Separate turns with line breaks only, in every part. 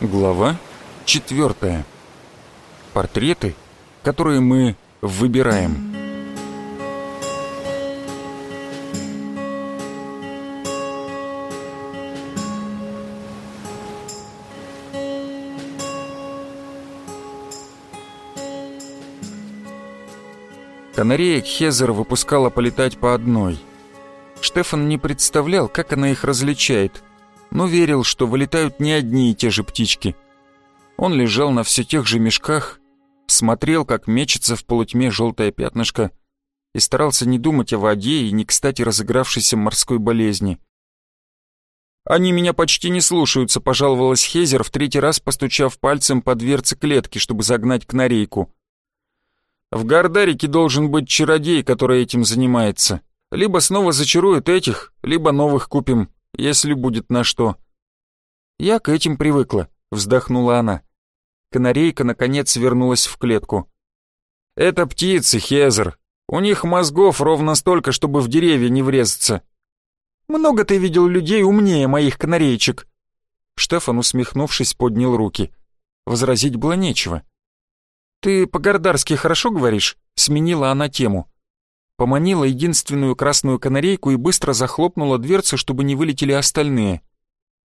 Глава четвертая. Портреты, которые мы выбираем. Канареек Хезер выпускала полетать по одной. Штефан не представлял, как она их различает, но верил, что вылетают не одни и те же птички. Он лежал на все тех же мешках, смотрел, как мечется в полутьме желтое пятнышко, и старался не думать о воде и не кстати разыгравшейся морской болезни. «Они меня почти не слушаются», — пожаловалась Хезер, в третий раз постучав пальцем по дверце клетки, чтобы загнать канарейку. В Гардарике должен быть чародей, который этим занимается. Либо снова зачаруют этих, либо новых купим, если будет на что. Я к этим привыкла, вздохнула она. Канарейка, наконец, вернулась в клетку. Это птицы, Хезер. У них мозгов ровно столько, чтобы в деревья не врезаться. Много ты видел людей умнее моих канареечек. Штефан, усмехнувшись, поднял руки. Возразить было нечего. «Ты по-гордарски хорошо говоришь?» — сменила она тему. Поманила единственную красную канарейку и быстро захлопнула дверцу, чтобы не вылетели остальные.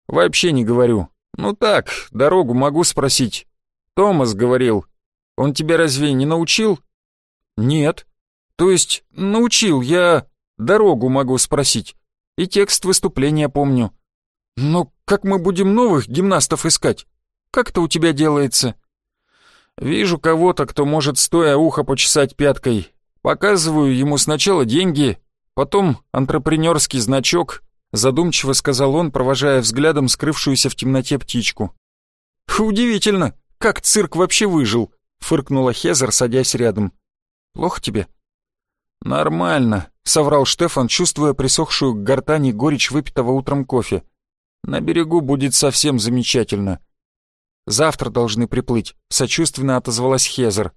«Вообще не говорю. Ну так, дорогу могу спросить. Томас говорил. Он тебя разве не научил?» «Нет. То есть научил, я дорогу могу спросить. И текст выступления помню. Но как мы будем новых гимнастов искать? Как это у тебя делается?» Вижу кого-то, кто может стоя ухо почесать пяткой. Показываю ему сначала деньги, потом антрепренерский значок, задумчиво сказал он, провожая взглядом скрывшуюся в темноте птичку. «Удивительно, как цирк вообще выжил», — фыркнула Хезер, садясь рядом. «Плохо тебе?» «Нормально», — соврал Штефан, чувствуя присохшую к гортани горечь выпитого утром кофе. «На берегу будет совсем замечательно». Завтра должны приплыть», — сочувственно отозвалась Хезер.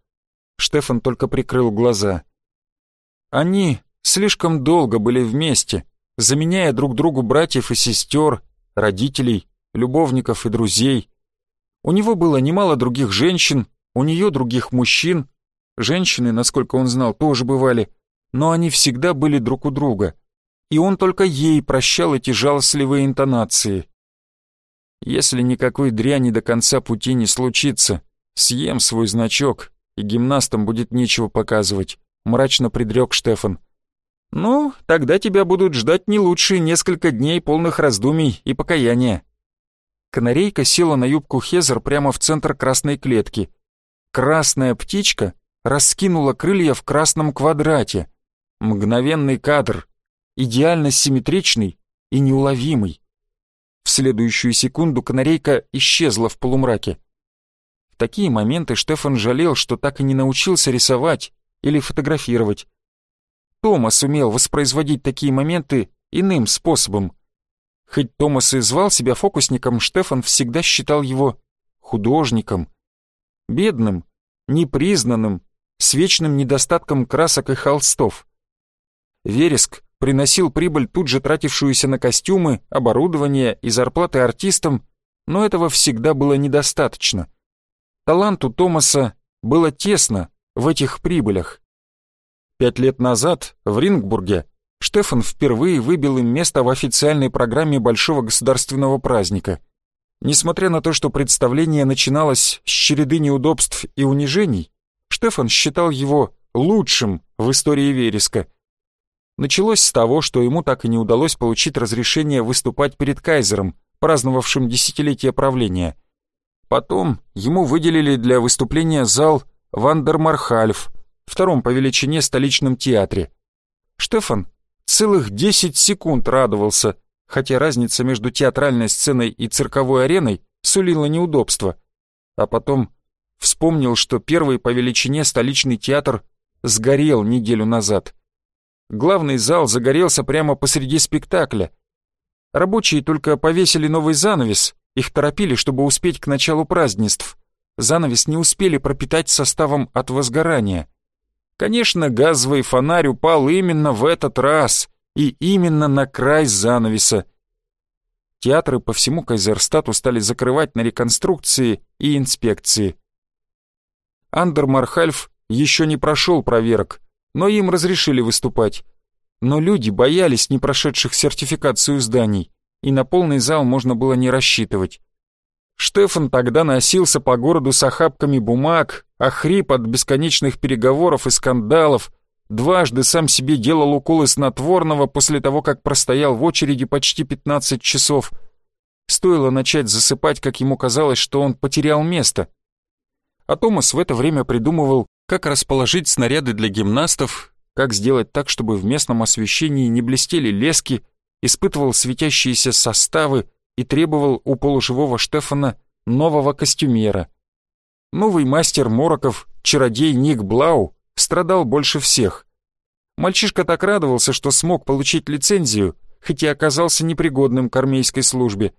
Штефан только прикрыл глаза. Они слишком долго были вместе, заменяя друг другу братьев и сестер, родителей, любовников и друзей. У него было немало других женщин, у нее других мужчин. Женщины, насколько он знал, тоже бывали, но они всегда были друг у друга. И он только ей прощал эти жалостливые интонации. Если никакой дряни до конца пути не случится, съем свой значок, и гимнастам будет нечего показывать», — мрачно предрек Штефан. «Ну, тогда тебя будут ждать не лучшие несколько дней полных раздумий и покаяния». Канарейка села на юбку Хезер прямо в центр красной клетки. Красная птичка раскинула крылья в красном квадрате. Мгновенный кадр, идеально симметричный и неуловимый. В следующую секунду канарейка исчезла в полумраке. В такие моменты Штефан жалел, что так и не научился рисовать или фотографировать. Томас умел воспроизводить такие моменты иным способом. Хоть Томас и звал себя фокусником, Штефан всегда считал его художником. Бедным, непризнанным, с вечным недостатком красок и холстов. Вереск приносил прибыль, тут же тратившуюся на костюмы, оборудование и зарплаты артистам, но этого всегда было недостаточно. Таланту Томаса было тесно в этих прибылях. Пять лет назад в Рингбурге Штефан впервые выбил им место в официальной программе большого государственного праздника. Несмотря на то, что представление начиналось с череды неудобств и унижений, Штефан считал его лучшим в истории Вереска – Началось с того, что ему так и не удалось получить разрешение выступать перед кайзером, праздновавшим десятилетие правления. Потом ему выделили для выступления зал Вандермархальф, втором по величине столичном театре. Штефан целых 10 секунд радовался, хотя разница между театральной сценой и цирковой ареной сулила неудобства. А потом вспомнил, что первый по величине столичный театр сгорел неделю назад. Главный зал загорелся прямо посреди спектакля. Рабочие только повесили новый занавес, их торопили, чтобы успеть к началу празднеств. Занавес не успели пропитать составом от возгорания. Конечно, газовый фонарь упал именно в этот раз и именно на край занавеса. Театры по всему Кайзерстату стали закрывать на реконструкции и инспекции. Андермархальф еще не прошел проверок, но им разрешили выступать. Но люди боялись не прошедших сертификацию зданий, и на полный зал можно было не рассчитывать. Штефан тогда носился по городу с охапками бумаг, охрип от бесконечных переговоров и скандалов, дважды сам себе делал уколы снотворного после того, как простоял в очереди почти 15 часов. Стоило начать засыпать, как ему казалось, что он потерял место. А Томас в это время придумывал, как расположить снаряды для гимнастов, как сделать так, чтобы в местном освещении не блестели лески, испытывал светящиеся составы, и требовал у полуживого Штефана нового костюмера. Новый мастер Мороков, чародей Ник Блау, страдал больше всех. Мальчишка так радовался, что смог получить лицензию, хоть и оказался непригодным к армейской службе.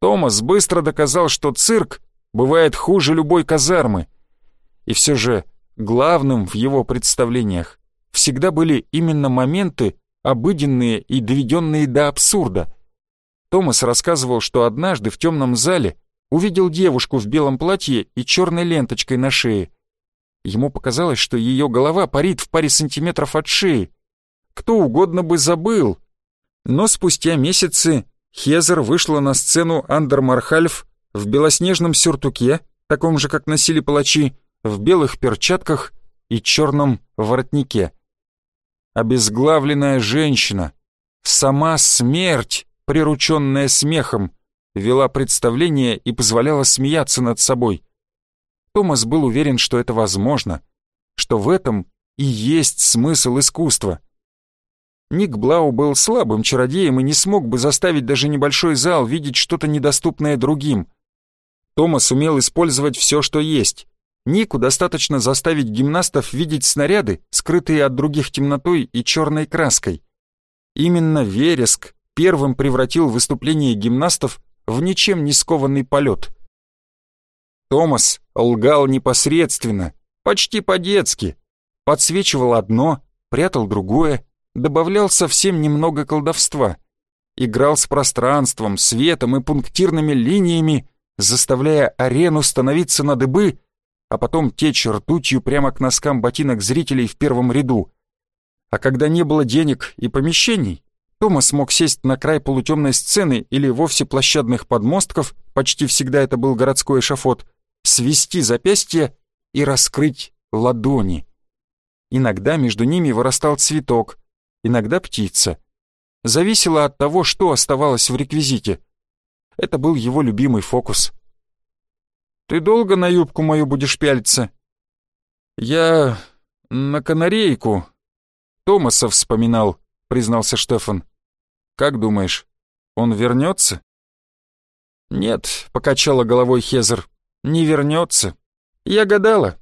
Томас быстро доказал, что цирк бывает хуже любой казармы. И все же главным в его представлениях всегда были именно моменты, обыденные и доведенные до абсурда — Томас рассказывал, что однажды в темном зале увидел девушку в белом платье и черной ленточкой на шее. Ему показалось, что ее голова парит в паре сантиметров от шеи. Кто угодно бы забыл. Но спустя месяцы Хезер вышла на сцену Андермархальф в белоснежном сюртуке, таком же, как носили палачи, в белых перчатках и черном воротнике. Обезглавленная женщина, сама смерть, прирученная смехом, вела представление и позволяла смеяться над собой. Томас был уверен, что это возможно, что в этом и есть смысл искусства. Ник Блау был слабым чародеем и не смог бы заставить даже небольшой зал видеть что-то недоступное другим. Томас умел использовать все, что есть. Нику достаточно заставить гимнастов видеть снаряды, скрытые от других темнотой и черной краской. Именно вереск первым превратил выступление гимнастов в ничем не скованный полет. Томас лгал непосредственно, почти по-детски, подсвечивал одно, прятал другое, добавлял совсем немного колдовства, играл с пространством, светом и пунктирными линиями, заставляя арену становиться на дыбы, а потом течь ртутью прямо к носкам ботинок зрителей в первом ряду. А когда не было денег и помещений, Томас мог сесть на край полутемной сцены или вовсе площадных подмостков, почти всегда это был городской эшафот, свести запястья и раскрыть ладони. Иногда между ними вырастал цветок, иногда птица. Зависело от того, что оставалось в реквизите. Это был его любимый фокус. «Ты долго на юбку мою будешь пялиться?» «Я на канарейку», — Томаса вспоминал, признался Штефан. Как думаешь, он вернется? Нет, покачала головой Хезер. Не вернется. Я гадала.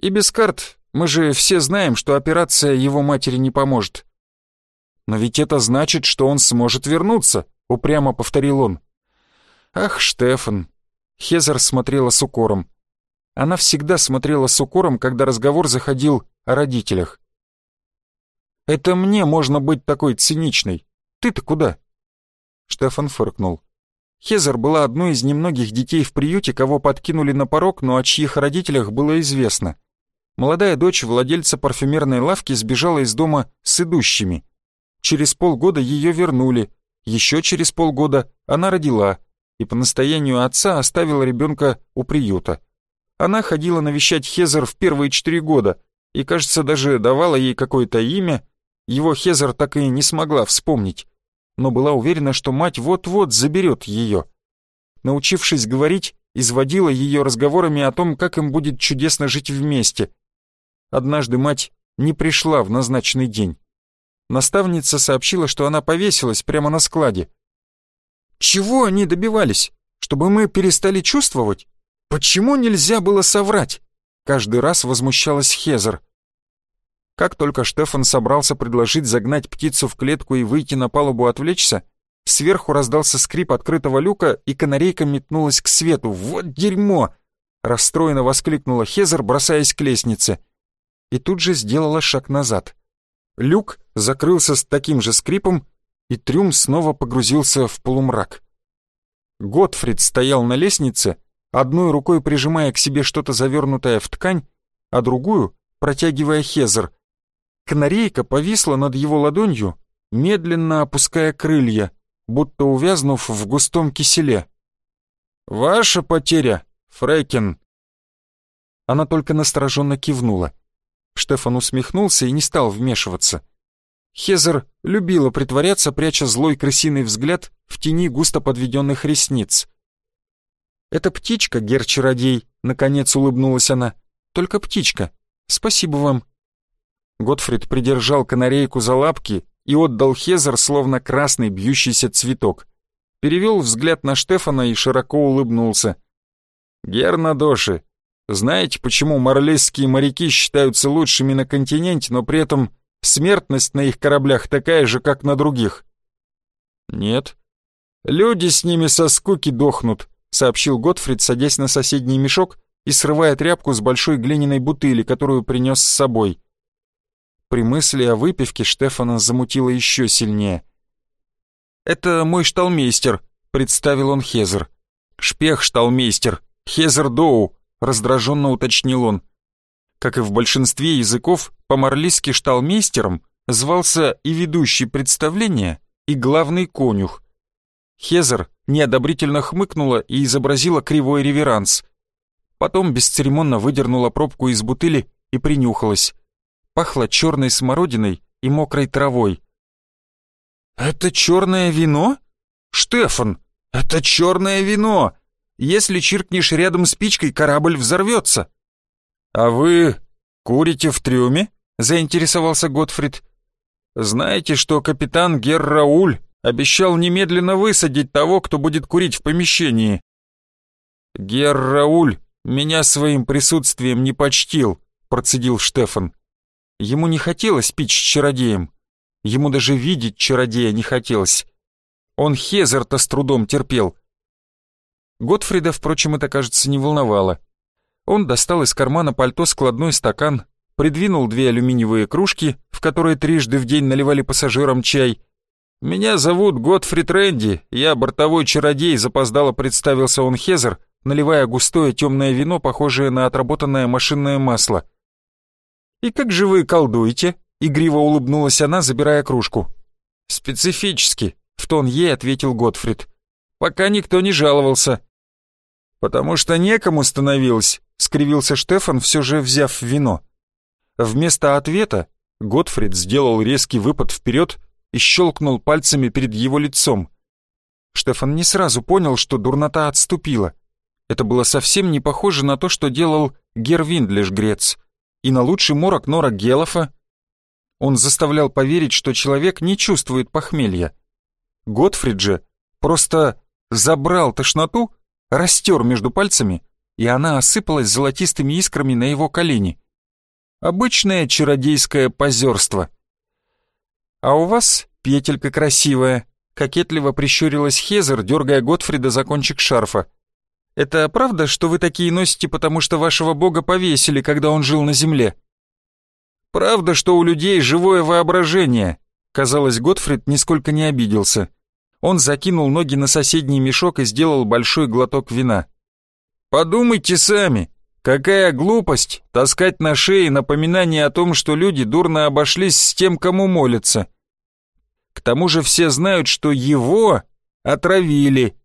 И без карт мы же все знаем, что операция его матери не поможет. Но ведь это значит, что он сможет вернуться, упрямо повторил он. Ах, Штефан. Хезер смотрела с укором. Она всегда смотрела с укором, когда разговор заходил о родителях. Это мне можно быть такой циничной. Ты-то куда?» Штефан фыркнул. Хезер была одной из немногих детей в приюте, кого подкинули на порог, но о чьих родителях было известно. Молодая дочь владельца парфюмерной лавки сбежала из дома с идущими. Через полгода ее вернули, еще через полгода она родила и по настоянию отца оставила ребенка у приюта. Она ходила навещать Хезер в первые четыре года и, кажется, даже давала ей какое-то имя, его Хезер так и не смогла вспомнить но была уверена, что мать вот-вот заберет ее. Научившись говорить, изводила ее разговорами о том, как им будет чудесно жить вместе. Однажды мать не пришла в назначенный день. Наставница сообщила, что она повесилась прямо на складе. Чего они добивались? Чтобы мы перестали чувствовать? Почему нельзя было соврать? Каждый раз возмущалась Хезер. Как только Штефан собрался предложить загнать птицу в клетку и выйти на палубу отвлечься, сверху раздался скрип открытого люка, и канарейка метнулась к свету. «Вот дерьмо!» — расстроенно воскликнула Хезер, бросаясь к лестнице. И тут же сделала шаг назад. Люк закрылся с таким же скрипом, и трюм снова погрузился в полумрак. Готфрид стоял на лестнице, одной рукой прижимая к себе что-то завернутое в ткань, а другую протягивая Хезер. Канарейка повисла над его ладонью, медленно опуская крылья, будто увязнув в густом киселе. «Ваша потеря, Фрейкин!» Она только настороженно кивнула. Штефан усмехнулся и не стал вмешиваться. Хезер любила притворяться, пряча злой крысиный взгляд в тени густо подведенных ресниц. «Это птичка, гер-чародей», — наконец улыбнулась она. «Только птичка. Спасибо вам». Готфрид придержал канарейку за лапки и отдал Хезер словно красный бьющийся цветок. Перевел взгляд на Штефана и широко улыбнулся. «Гернадоши, знаете, почему марлезские моряки считаются лучшими на континенте, но при этом смертность на их кораблях такая же, как на других?» «Нет». «Люди с ними со скуки дохнут», — сообщил Готфрид, садясь на соседний мешок и срывая тряпку с большой глиняной бутыли, которую принес с собой. При мысли о выпивке Штефана замутило еще сильнее. «Это мой шталмейстер», — представил он Хезер. «Шпех-шталмейстер, Хезер Доу», — раздраженно уточнил он. Как и в большинстве языков, по-марлийски шталмейстером звался и ведущий представления, и главный конюх. Хезер неодобрительно хмыкнула и изобразила кривой реверанс. Потом бесцеремонно выдернула пробку из бутыли и принюхалась. Пахло черной смородиной и мокрой травой. «Это черное вино? Штефан, это черное вино! Если чиркнешь рядом спичкой, корабль взорвется!» «А вы курите в трюме?» — заинтересовался Готфрид. «Знаете, что капитан Гер Рауль обещал немедленно высадить того, кто будет курить в помещении?» «Гер Рауль меня своим присутствием не почтил», — процедил Штефан. Ему не хотелось пить с чародеем. Ему даже видеть чародея не хотелось. Он Хезерта с трудом терпел. Готфрида, впрочем, это, кажется, не волновало. Он достал из кармана пальто складной стакан, придвинул две алюминиевые кружки, в которые трижды в день наливали пассажирам чай. «Меня зовут Готфрид Рэнди, я бортовой чародей», запоздало представился он Хезер, наливая густое темное вино, похожее на отработанное машинное масло. «И как же вы колдуете?» — игриво улыбнулась она, забирая кружку. «Специфически», — в тон ей ответил Готфрид. «Пока никто не жаловался». «Потому что некому становилось», — скривился Штефан, все же взяв вино. Вместо ответа Готфрид сделал резкий выпад вперед и щелкнул пальцами перед его лицом. Штефан не сразу понял, что дурнота отступила. Это было совсем не похоже на то, что делал Гервиндлиш Грец и на лучший морок Нора Гелофа. Он заставлял поверить, что человек не чувствует похмелья. Готфрид же просто забрал тошноту, растер между пальцами, и она осыпалась золотистыми искрами на его колени. Обычное чародейское позерство. «А у вас петелька красивая», — кокетливо прищурилась Хезер, дергая Готфрида за кончик шарфа. Это правда, что вы такие носите, потому что вашего бога повесили, когда он жил на земле?» «Правда, что у людей живое воображение», — казалось, Готфрид нисколько не обиделся. Он закинул ноги на соседний мешок и сделал большой глоток вина. «Подумайте сами, какая глупость таскать на шее напоминание о том, что люди дурно обошлись с тем, кому молятся. К тому же все знают, что его отравили,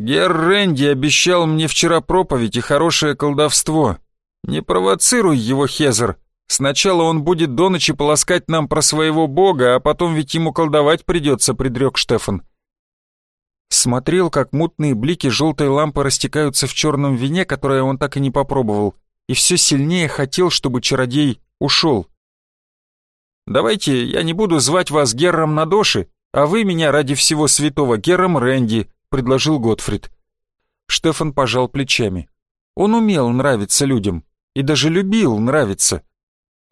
Гер Рэнди обещал мне вчера проповедь и хорошее колдовство. Не провоцируй его, Хезер. Сначала он будет до ночи полоскать нам про своего бога, а потом ведь ему колдовать придется, предрек Штефан. Смотрел, как мутные блики желтой лампы растекаются в черном вине, которое он так и не попробовал, и все сильнее хотел, чтобы чародей ушел. «Давайте я не буду звать вас Герром Надоши, а вы меня ради всего святого Герром Рэнди», предложил Готфрид. Штефан пожал плечами. Он умел нравиться людям и даже любил нравиться.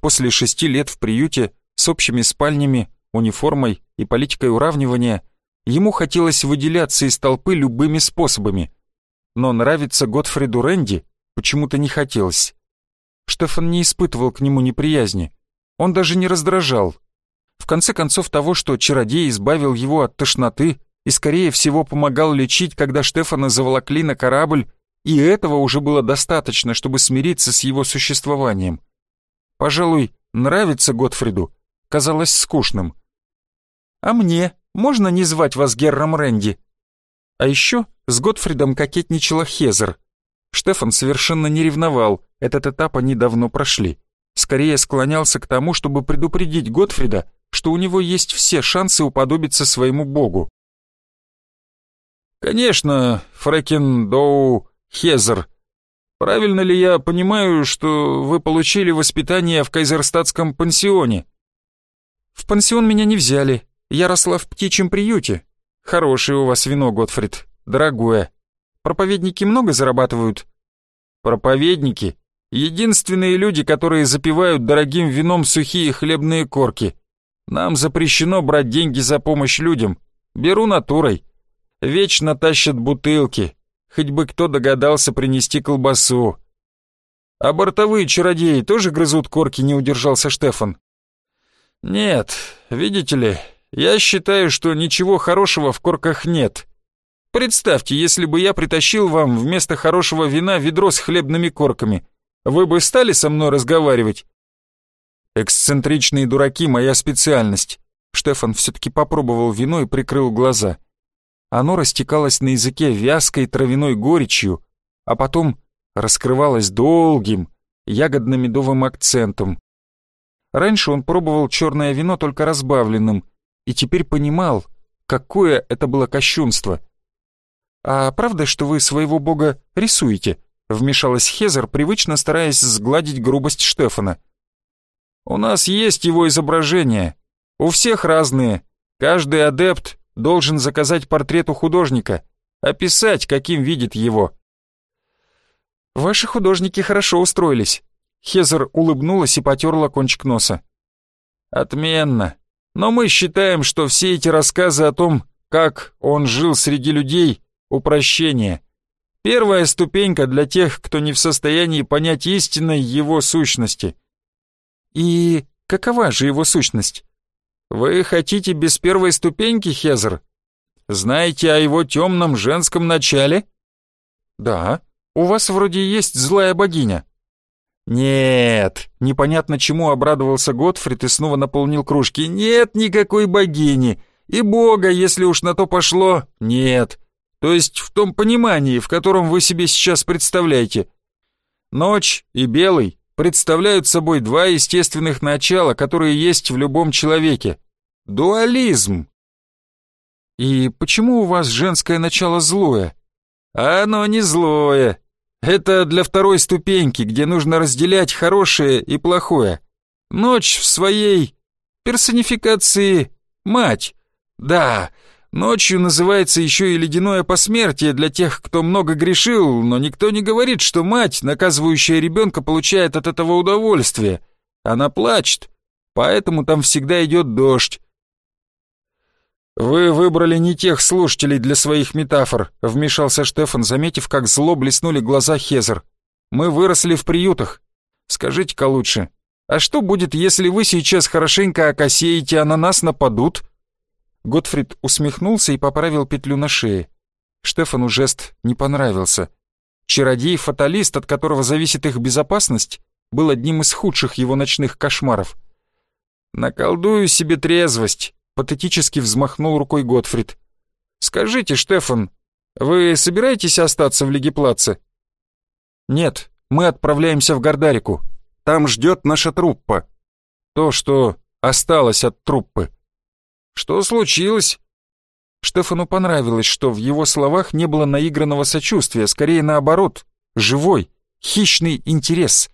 После шести лет в приюте с общими спальнями, униформой и политикой уравнивания ему хотелось выделяться из толпы любыми способами. Но нравиться Готфриду Рэнди почему-то не хотелось. Штефан не испытывал к нему неприязни. Он даже не раздражал. В конце концов того, что чародей избавил его от тошноты и, скорее всего, помогал лечить, когда Штефана заволокли на корабль, и этого уже было достаточно, чтобы смириться с его существованием. Пожалуй, нравится Готфриду, казалось скучным. «А мне можно не звать вас Герром Рэнди?» А еще с Готфридом кокетничала Хезер. Штефан совершенно не ревновал, этот этап они давно прошли. Скорее склонялся к тому, чтобы предупредить Готфрида, что у него есть все шансы уподобиться своему богу. «Конечно, Фрэкин Доу Хезер. Правильно ли я понимаю, что вы получили воспитание в кайзерстатском пансионе?» «В пансион меня не взяли. Я росла в птичьем приюте. Хорошее у вас вино, Готфрид, дорогое. Проповедники много зарабатывают?» «Проповедники — единственные люди, которые запивают дорогим вином сухие хлебные корки. Нам запрещено брать деньги за помощь людям. Беру натурой. Вечно тащат бутылки. Хоть бы кто догадался принести колбасу. А бортовые чародеи тоже грызут корки, не удержался Штефан. Нет, видите ли, я считаю, что ничего хорошего в корках нет. Представьте, если бы я притащил вам вместо хорошего вина ведро с хлебными корками. Вы бы стали со мной разговаривать? Эксцентричные дураки — моя специальность. Штефан все-таки попробовал вино и прикрыл глаза. Оно растекалось на языке вязкой травяной горечью, а потом раскрывалось долгим, ягодно-медовым акцентом. Раньше он пробовал черное вино только разбавленным, и теперь понимал, какое это было кощунство. «А правда, что вы своего бога рисуете?» — вмешалась Хезер, привычно стараясь сгладить грубость Штефана. «У нас есть его изображения. У всех разные. Каждый адепт должен заказать портрет у художника, описать, каким видит его. «Ваши художники хорошо устроились», — Хезер улыбнулась и потерла кончик носа. «Отменно. Но мы считаем, что все эти рассказы о том, как он жил среди людей, — упрощение. Первая ступенька для тех, кто не в состоянии понять истинной его сущности». «И какова же его сущность?» Вы хотите без первой ступеньки, Хезер? Знаете о его темном женском начале? Да, у вас вроде есть злая богиня. Нет, непонятно чему обрадовался Готфрид и снова наполнил кружки. Нет никакой богини. И бога, если уж на то пошло, нет. То есть в том понимании, в котором вы себе сейчас представляете. Ночь и белый представляют собой два естественных начала, которые есть в любом человеке. Дуализм. И почему у вас женское начало злое? Оно не злое. Это для второй ступеньки, где нужно разделять хорошее и плохое. Ночь в своей персонификации мать. Да, Ночью называется еще и ледяное посмертие для тех, кто много грешил, но никто не говорит, что мать, наказывающая ребенка, получает от этого удовольствие. Она плачет, поэтому там всегда идет дождь. «Вы выбрали не тех слушателей для своих метафор», — вмешался Штефан, заметив, как зло блеснули глаза Хезер. «Мы выросли в приютах. Скажите-ка лучше, а что будет, если вы сейчас хорошенько окосеете, а на нас нападут?» Готфрид усмехнулся и поправил петлю на шее. Штефану жест не понравился. Чародей-фаталист, от которого зависит их безопасность, был одним из худших его ночных кошмаров. «Наколдую себе трезвость», — патетически взмахнул рукой Готфрид. «Скажите, Штефан, вы собираетесь остаться в Легиплаце?» «Нет, мы отправляемся в Гордарику. Там ждет наша труппа. То, что осталось от труппы». Что случилось?» Штефану понравилось, что в его словах не было наигранного сочувствия, скорее наоборот, живой, хищный интерес.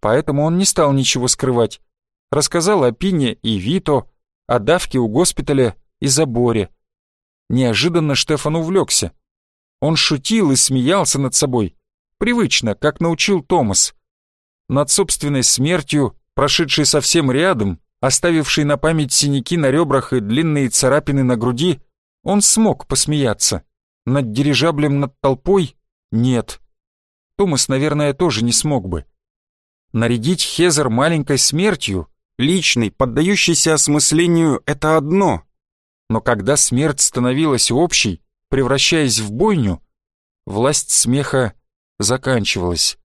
Поэтому он не стал ничего скрывать. Рассказал о Пине и Вито, о давке у госпиталя и заборе. Неожиданно Штефан увлекся. Он шутил и смеялся над собой, привычно, как научил Томас. Над собственной смертью, прошедшей совсем рядом, оставивший на память синяки на ребрах и длинные царапины на груди, он смог посмеяться. Над дирижаблем над толпой — нет. Томас, наверное, тоже не смог бы. Нарядить Хезер маленькой смертью, личной, поддающейся осмыслению — это одно. Но когда смерть становилась общей, превращаясь в бойню, власть смеха заканчивалась.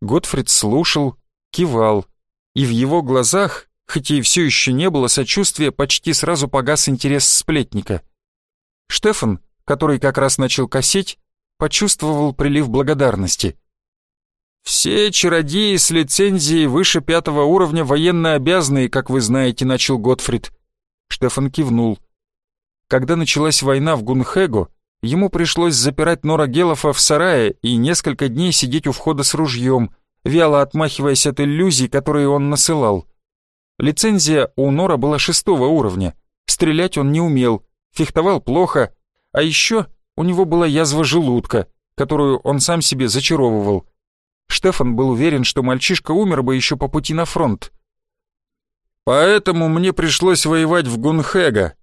Готфрид слушал, кивал, и в его глазах, хотя и все еще не было сочувствия, почти сразу погас интерес сплетника. Штефан, который как раз начал косить, почувствовал прилив благодарности. «Все чародеи с лицензией выше пятого уровня военно обязанные, как вы знаете», — начал Готфрид. Штефан кивнул. Когда началась война в Гунхего, ему пришлось запирать Нора Гелофа в сарае и несколько дней сидеть у входа с ружьем, вяло отмахиваясь от иллюзий, которые он насылал. Лицензия у Нора была шестого уровня. Стрелять он не умел, фехтовал плохо, а еще у него была язва желудка, которую он сам себе зачаровывал. Штефан был уверен, что мальчишка умер бы еще по пути на фронт. «Поэтому мне пришлось воевать в Гунхэга.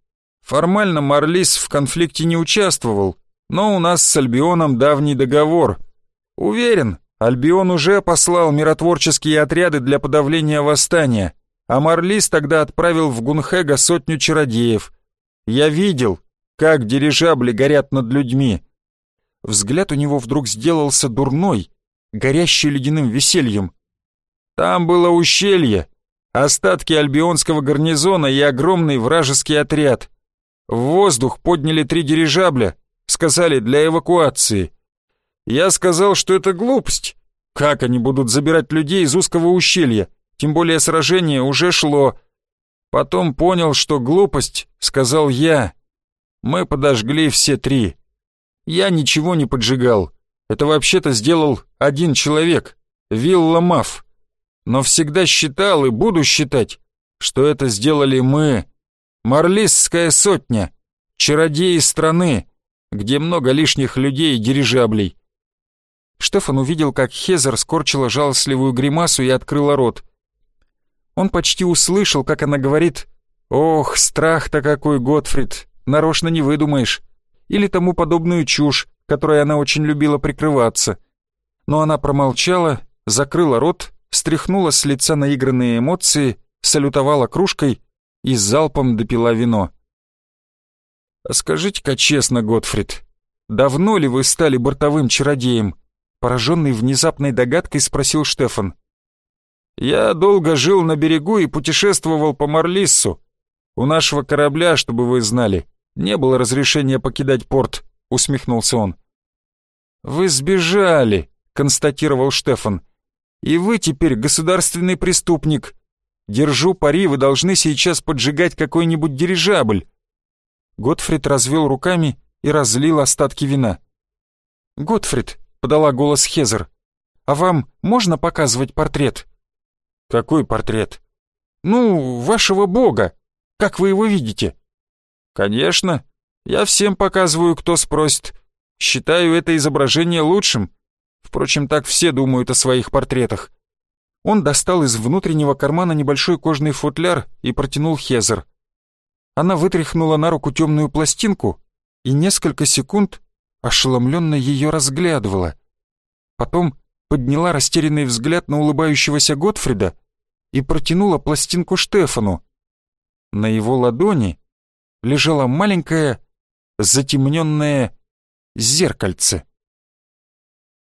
Формально Марлис в конфликте не участвовал, но у нас с Альбионом давний договор. Уверен, Альбион уже послал миротворческие отряды для подавления восстания, а Марлис тогда отправил в Гунхэга сотню чародеев. Я видел, как дирижабли горят над людьми. Взгляд у него вдруг сделался дурной, горящий ледяным весельем. Там было ущелье, остатки альбионского гарнизона и огромный вражеский отряд. В воздух подняли три дирижабля, сказали для эвакуации. Я сказал, что это глупость. Как они будут забирать людей из узкого ущелья? Тем более сражение уже шло. Потом понял, что глупость, сказал я. Мы подожгли все три. Я ничего не поджигал. Это вообще-то сделал один человек, Вилла Маф. Но всегда считал и буду считать, что это сделали мы. Марлисская сотня, чародеи страны, где много лишних людей и дирижаблей. Штефан увидел, как Хезер скорчила жалостливую гримасу и открыла рот. Он почти услышал, как она говорит «Ох, страх-то какой, Готфрид! нарочно не выдумаешь, или тому подобную чушь, которой она очень любила прикрываться. Но она промолчала, закрыла рот, стряхнула с лица наигранные эмоции, салютовала кружкой и залпом допила вино. «А скажите-ка честно, Готфрид, давно ли вы стали бортовым чародеем?» Пораженный внезапной догадкой спросил Штефан. «Я долго жил на берегу и путешествовал по Марлиссу. У нашего корабля, чтобы вы знали, не было разрешения покидать порт», — усмехнулся он. «Вы сбежали», — констатировал Штефан. «И вы теперь государственный преступник. Держу пари, вы должны сейчас поджигать какой-нибудь дирижабль». Готфрид развел руками и разлил остатки вина. «Готфрид», — подала голос Хезер, — «а вам можно показывать портрет?» «Какой портрет?» «Ну, вашего бога. Как вы его видите?» «Конечно. Я всем показываю, кто спросит. Считаю это изображение лучшим. Впрочем, так все думают о своих портретах». Он достал из внутреннего кармана небольшой кожный футляр и протянул Хезер. Она вытряхнула на руку темную пластинку и несколько секунд ошеломленно ее разглядывала. Потом подняла растерянный взгляд на улыбающегося Готфрида и протянула пластинку Штефану. На его ладони лежало маленькое затемненное зеркальце.